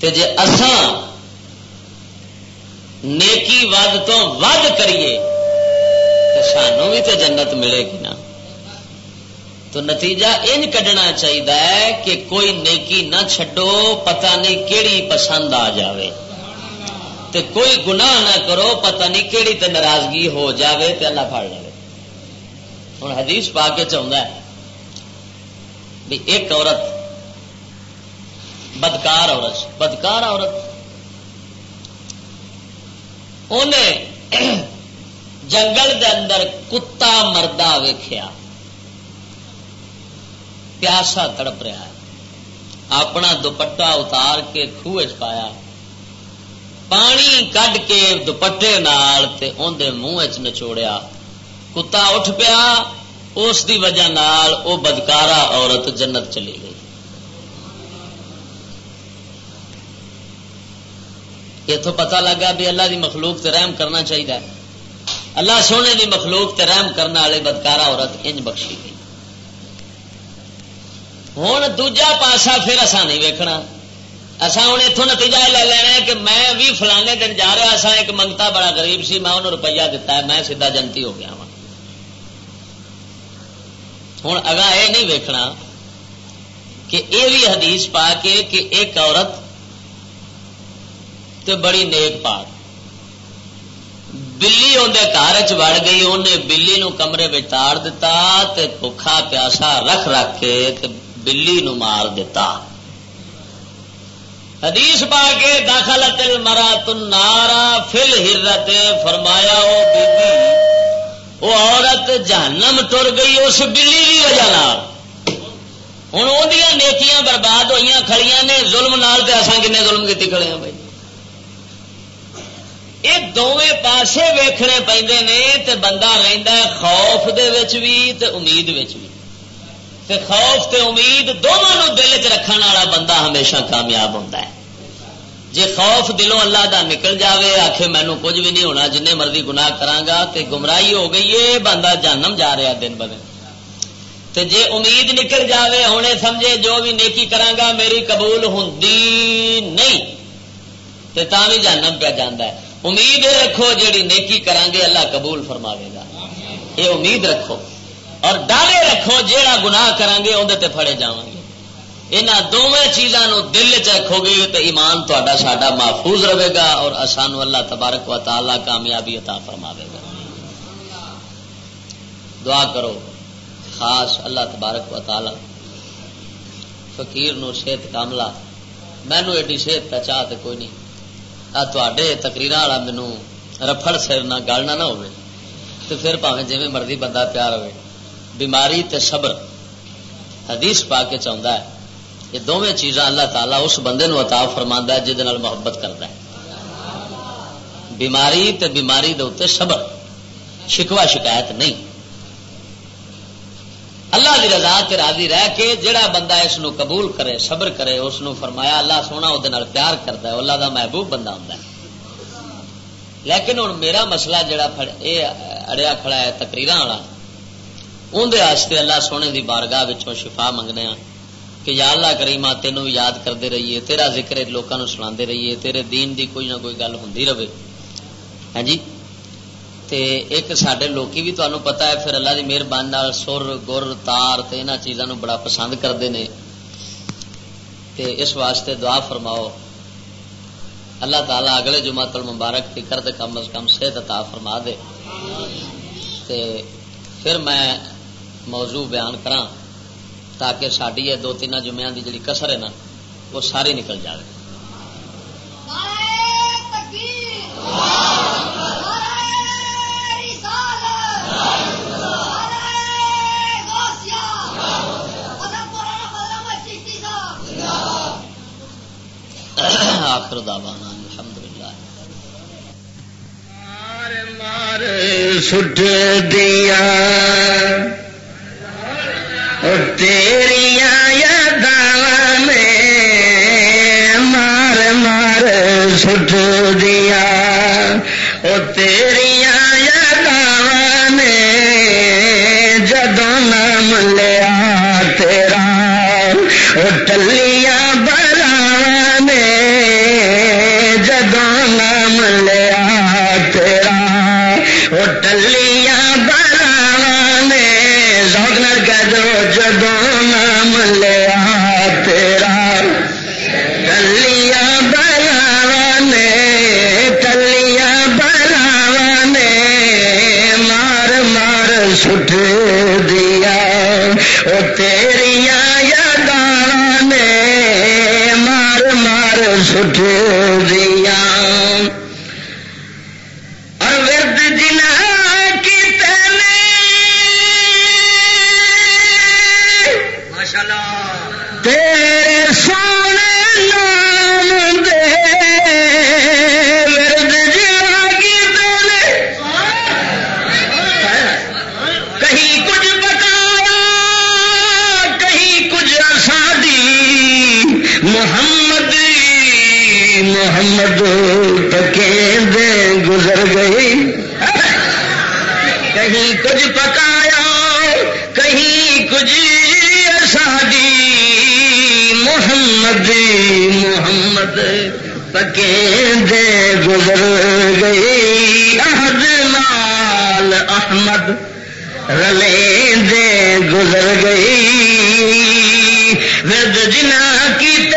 تے جے اساں نیکی ود تو ود کریے تو سانوں بھی تو جنت ملے گی۔ تو نتیجہ ان کڈنا چاہیے کہ کوئی نیکی نہ چھڈو، پتہ نہیں کیڑی پسند آ جاوے۔ تے کوئی گناہ نہ کرو، پتہ نہیں کہڑی تے ناراضگی ہو جاوے تے اللہ پڑ جائے ہوں حدیث پا کے چاہتا ہے بھی ایک عورت، بدکار عورت بدکار عورت۔ انہیں جنگل دے اندر کتا مردہ ویخیا پیاسا تڑپ رہا ہے۔ اپنا دوپٹا اتار کے خوہ پایا۔ پانی کڈ کے دوپٹے نال تے اندر منہ نچوڑیا۔ کتا اٹھ پیا، اس دی وجہ نال او بدکارا عورت جنت چلی گئی۔ اتوں پتہ لگا بھی اللہ دی مخلوق تے رحم کرنا چاہیے اللہ سونے دی مخلوق تے رحم کرنے والے بدکارا عورت انج بخشی۔ گئی ہوں دوجا پاسا پھر اصا نہیں ویکنا اصا ہوں اتوں نتیجہ لے لینا کہ میں بھی فلانے دن جا رہا سا ایک منگتا بڑا غریب سی میں انہوں روپیہ دتا ہے میں سیدا جنتی ہو گیا ہوں اگا یہ نہیں ویکنا کہ یہ بھی حدیث پا کے کہ ایک عورت تو بڑی نیک پاک بلی اندر گھر چڑ گئی انہیں بلی نو کمرے تاڑ دتا تے بخا پیاسا رکھ رکھ کے تے بلی نو مار دیتا۔ حدیث پا کے داخل تل مرا تن نارا فل ہرت فرمایا وہ بی وہ عورت جہنم ٹر گئی، اس بلی کی وجہ ہوں وہ نیکیاں برباد ہوئی کھڑی نے، ظلم نال تے اصا کن ظلم کی کھڑے ہیں بھائی۔ یہ دونوں پاسے ویخنے پہ بندہ رہتا ہے خوف دے وچ بھی تے امید وچ بھی تے خوف تے امید دونوں دل چ رکھنے والا بندہ ہمیشہ کامیاب ہوتا ہے۔ جی خوف دلوں اللہ دا نکل جاوے آخے مینو کچھ بھی نہیں ہونا جن مرضی گناہ کرانگا تے گمراہی ہو گئی ہے، بندہ جانم جا رہا دن بدن تے جے امید نکل جاوے، ہونے سمجھے جو بھی نیکی کرانگا میری قبول ہوں نہیں۔ تے تا بھی جانم پہ جانا ہے۔ امید رکھو، جیڑی نیکی کران گے اللہ قبول فرماوے گا۔ یہ امید رکھو۔ اور ڈالے رکھو، جیڑا گناہ کران گے اندر پڑے جا گے یہاں دونوں چیزوں دل چ رکھو گے تو ایمان تا ساڈا محفوظ رہے گا اور سانو اللہ تبارک و تعالی کامیابی عطا فرماوے گا۔ دعا کرو، خاص اللہ تبارک و تعالی، فقیر نو صحت کاملہ مینو ایڈی صحت کا چاہ تو کوئی نہیں۔ تے تکریر والا مینو رفڑ سر نہ گلنا نہ ہو پھر پاوے جی مرضی بندہ پیار ہوئے بیماری تے صبر حدیث پا کے چاہتا ہے یہ دونوں چیزاں اللہ تعالیٰ اس بندے نو عطا فرما ہے جہد محبت کرتا ہے۔ بیماری تے بیماری دے اتنے صبر شکوا شکایت نہیں۔ اللہ کی رضا تے راضی رہ کے جڑا بندہ اس نو قبول کرے، صبر کرے، اس نو فرمایا اللہ سونا وہ پیار کرتا ہے، اللہ دا محبوب بندہ ہوں لیکن ہوں میرا مسئلہ جڑا اڑیا کھڑا ہے تقریر والا اندر اللہ سونے دی بارگاہ وچوں شفا منگنے ہاں کہ یا اللہ کریما تینوں بھی یاد کرتے رہیے، تیرا ذکر لوگوں سنا رہیے، تیرے دین دی کوئی نہ کوئی گل ہوں رہے۔ ہاں جی؟ تے ایک سڈے لوکی بھی تمہیں پتا ہے، پھر اللہ کی مہربانی سر گر تار یہاں چیزوں بڑا پسند کرتے ہیں تے اس واسطے دعا فرماؤ۔ اللہ تعالیٰ اگلے جمع تل مبارک کی کرد کم از کم صحت عطا فرما دے۔ تے پھر میں موضوع بیان کرا تاکہ ساری یہ دو تین جمعہ کی جڑی کسر ہے نا، وہ ساری نکل جائے آخر دعوانا الحمد للہ مار مار سٹ دیا۔ تیریا یاد میں مار مار سٹ دیا۔ وہ تیریا محمد محمد دے گزر گئی۔ کہیں کچھ پکایا، کہیں کچھ سادی محمد محمد پکے دے گزر گئی۔ احد نال احمد رلے دے گزر گئی۔ ورد جنا کی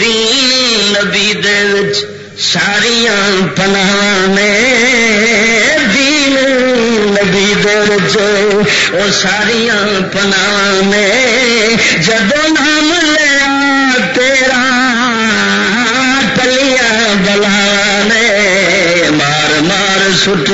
دین نبی ساریا پنا نے۔ دین نبی دے وہ ساریا پنا نے۔ جب نام لیا تیرا پلیا بلا نے۔ مار مار سٹ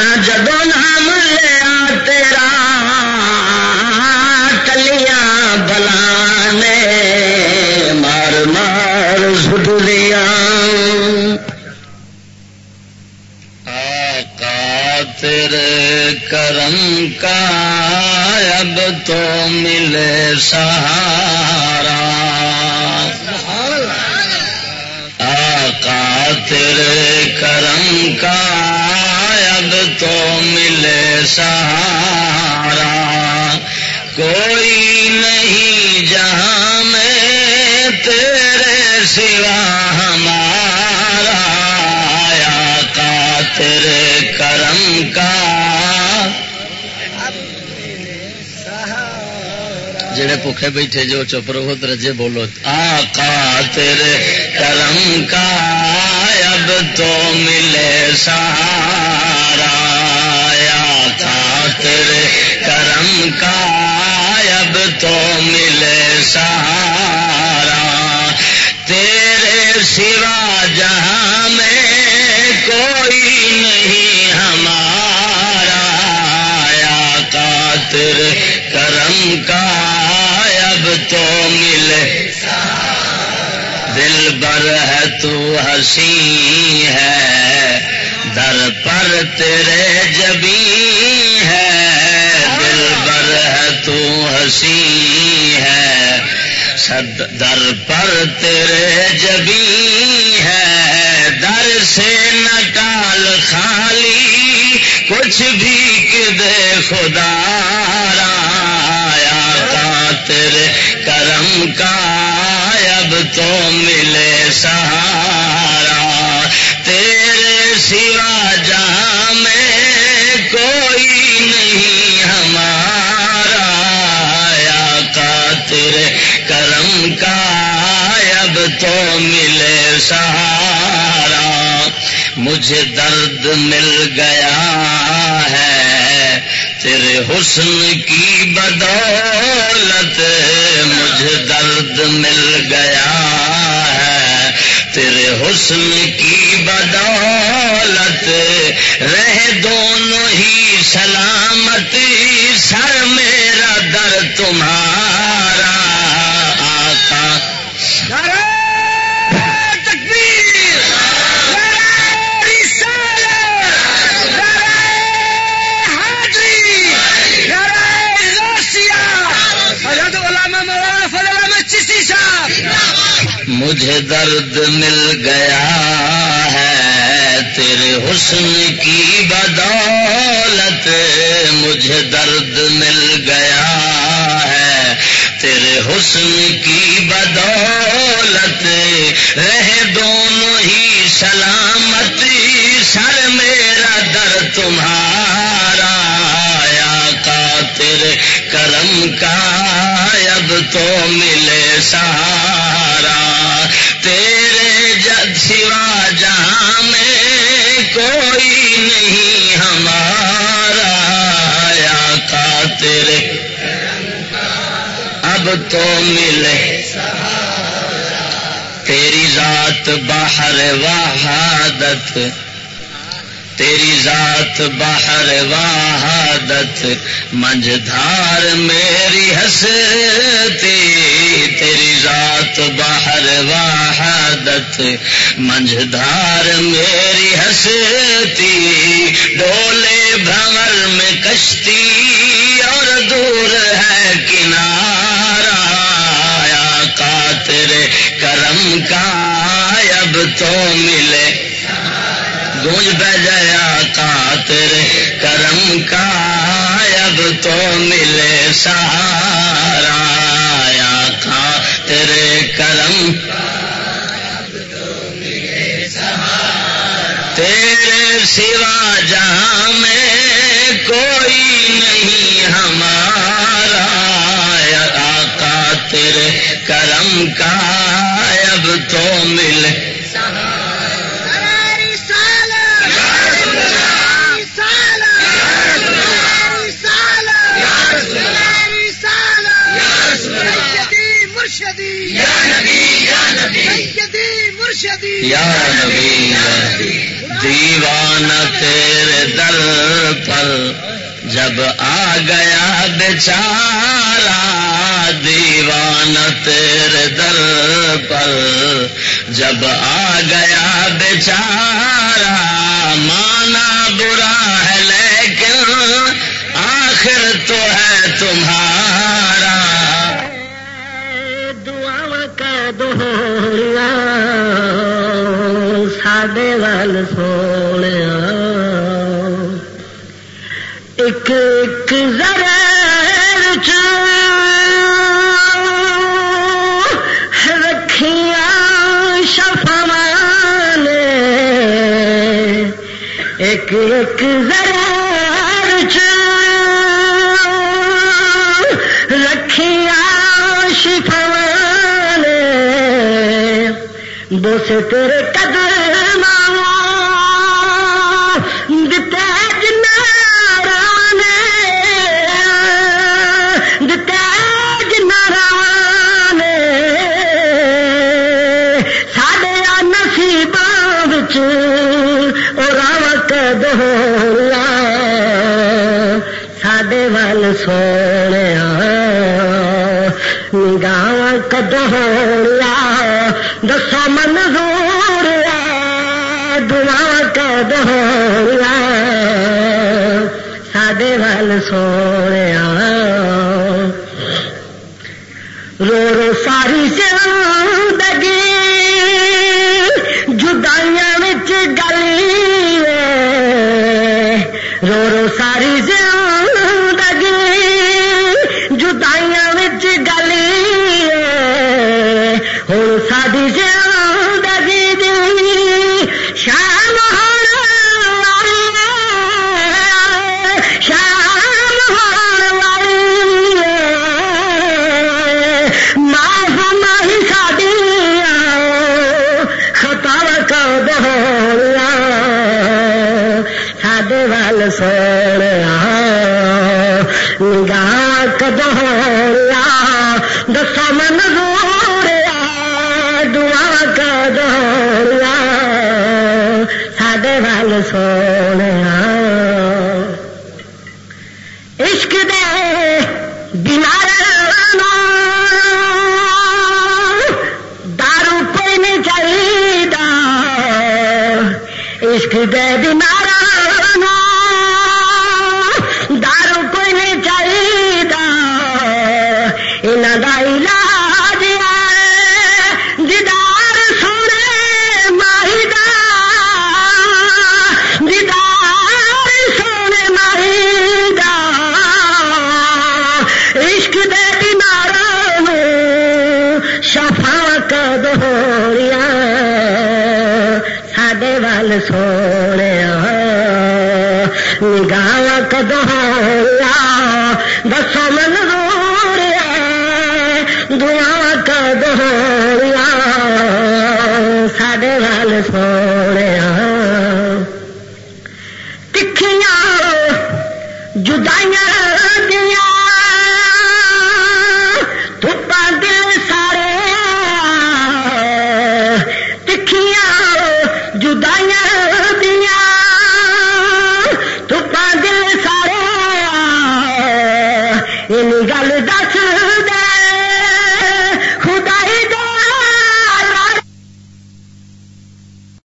جدو نہ بیٹھے جو چپ رہو، درجے بولو۔ آقا تیرے کرم کا اب تو ملے سہارا۔ آقا تیرے کرم کا اب تو ملے سہارا۔ تیرے سوا جہاں میں کوئی نہیں ہمارا۔ آقا تیرے کرم کا تو ملے۔ دل بر ہے تو حسین ہے، در پر تیرے جبی ہے۔ دل بر ہے تو حسین ہے، سد در پر تیرے جبی ہے۔ در سے نکال خالی، کچھ بھی کہ دے خدا۔ اب تو ملے سہارا۔ تیرے سوا جہاں میں کوئی نہیں ہمارا۔ یا کا تیرے کرم کا اب تو ملے سہارا۔ مجھے درد مل گیا ہے۔ تیرے حسن کی بدولت مجھے درد مل گیا ہے، تیرے حسن کی بدولت رہ دونوں ہی سلامتی سر میں مجھے درد مل گیا ہے، تیرے حسن کی بدولت مجھے درد مل گیا ہے۔ تیرے حسن کی بدولت رہ دونوں ہی سلامتی، سر میرا در تمہارا یا کا تیرے کرم کا اب تو ملے سہارا۔ تیرے جد سوا جہاں میں کوئی نہیں ہمارا۔ یا کا تیرے۔ اب تو ملے تیری ذات باہر وحادت تیری ذات باہر وحادت منج دھار میری ہستی تیری ذات باہر وحادت منج دھار میری ہستی ڈولے بھور میں کشتی اور دور ہے کنارا کا تیرے کرم کا، اب تو ملے گونج بہ جایا کا تیرے کرم کا، اب تو ملے سارا یا کا تیرے کرم تیرے سوا جہاں میں کوئی نہیں، ہمارا آقا تیرے کرم کا، اب تو ملے یا نبی دیوان تیرے در پر جب آ گیا بیچارا دیوان تیرے در پر جب آ گیا بیچارا مانا برا ہے لیکن آخر تو ہے تمہارا۔ دعا کا دوڑیا ساڈے سونے ایک ایک ذرا رکھیا شفمان ایک ایک ذرا دوست تیرے قدر ساڈے وال سو ساڈے وال سونے نگاہ کدو دسا من گوریا دعا کدو ساڈے وال سونے